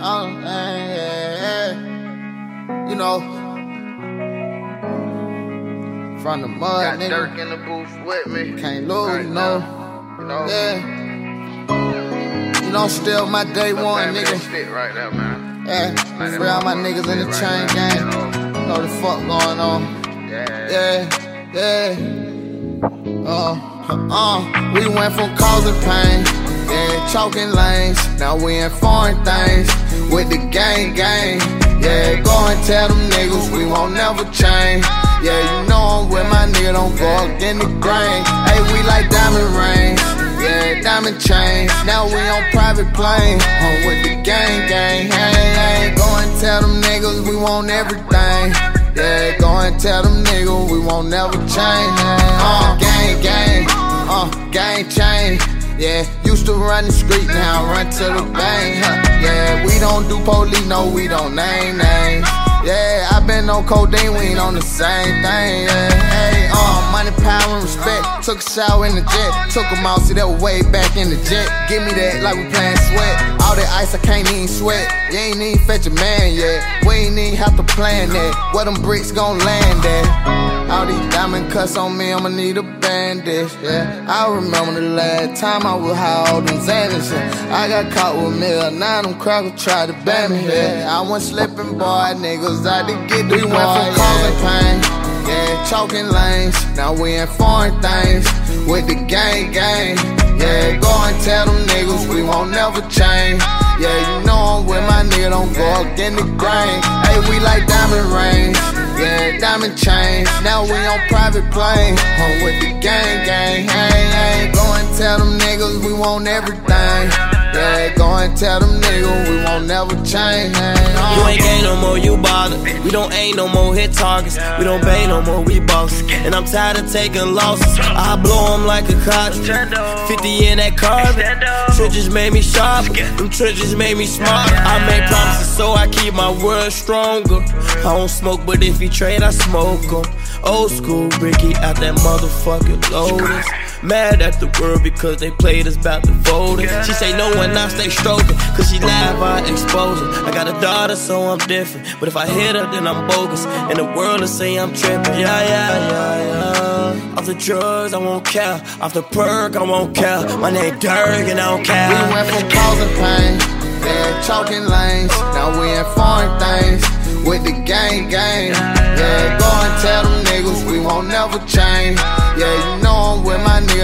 Oh, yeah, yeah. You know, from the mud, Got nigga. Durk in the booth with me. Can't lose, Right you know. You know. Yeah. You know, still my day That one, nigga. shit right there, man. Yeah. Like Free all my niggas in the shit chain right gang. you know. Know the fuck going on. Yeah. Yeah, yeah. Uh, uh, we went from causing pain, yeah, choking lanes. Now we in foreign things with the gang, gang. Yeah, go and tell them niggas we won't never change. Yeah, you know I'm with my nigga, don't go against the grain. Hey, we like diamond rings. Yeah, diamond chains. Now we on private plane. Home with the gang, gang. Hey, hey, go and tell them niggas we want everything. Yeah, go and tell them niggas we won't never change. Uh, gang, gang, uh, gang change. Yeah, used to run the street, now I run to the bank. Huh. Yeah, we don't do police, no, we don't name names. Yeah, I been on codeine, we ain't on the same thing. Yeah, hey, uh, money, power, and respect. Took a shower in the jet, took them out, see that way back in the jet. Give me that like we playing sweat. All that ice, I can't even sweat. You ain't even fetch a man yet. We ain't even have to plan that. Where them bricks gon' land at? All these diamond cuts on me, I'ma need a bandage. Yeah, I remember the last time I was high, all them Xanax. Yeah. I got caught with me, now them crackers tried to ban me. Yeah, I went slipping, boy, niggas out to get the We went from causing pain. Yeah, choking lanes. Now we in foreign things with the gang, gang. Yeah, go and tell them niggas we won't never change. Yeah, you know I'm with my nigga, don't go against the grain. Hey, we like diamond rings. Yeah, diamond chains. Now we on private plane. Home with the gang, gang. Hey, hey, go and tell them niggas we want everything. Yeah, go and tell them niggas we won't never change. You ain't gang no more, you bother. We don't aim no more, hit targets. We don't pay no more, we bosses. And I'm tired of taking losses. I blow blow 'em like a cartridge. 50 in that carbon. Trenches made me sharp. Them trenches made me smart. I made promises, so I keep my word stronger. I don't smoke, but if you trade, I smoke 'em. Old school Ricky out that motherfucking Lotus. Mad at the world because they played us about to fold it. She say no when I stay stroking, cause she live, I expose her. I got a daughter, so I'm different. But if I hit her, then I'm bogus. And the world will say I'm tripping. Yeah, yeah, yeah, yeah. Off the drugs, I won't care. Off the perk, I won't care. My name Durk, and I don't care. We went from causing pain, yeah, choking lanes. Now we in foreign things with the gang, gang. Yeah, go and tell them niggas we won't never change.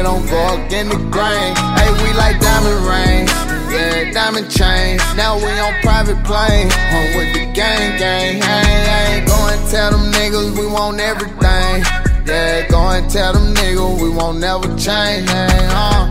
Nigga, don't go against the grain. Hey, we like diamond rings. Yeah, diamond chains. Now we on private plane. Home with the gang, gang. Hey, hey, go and tell them niggas we want everything. Yeah, go and tell them niggas we won't never change. Hey, uh.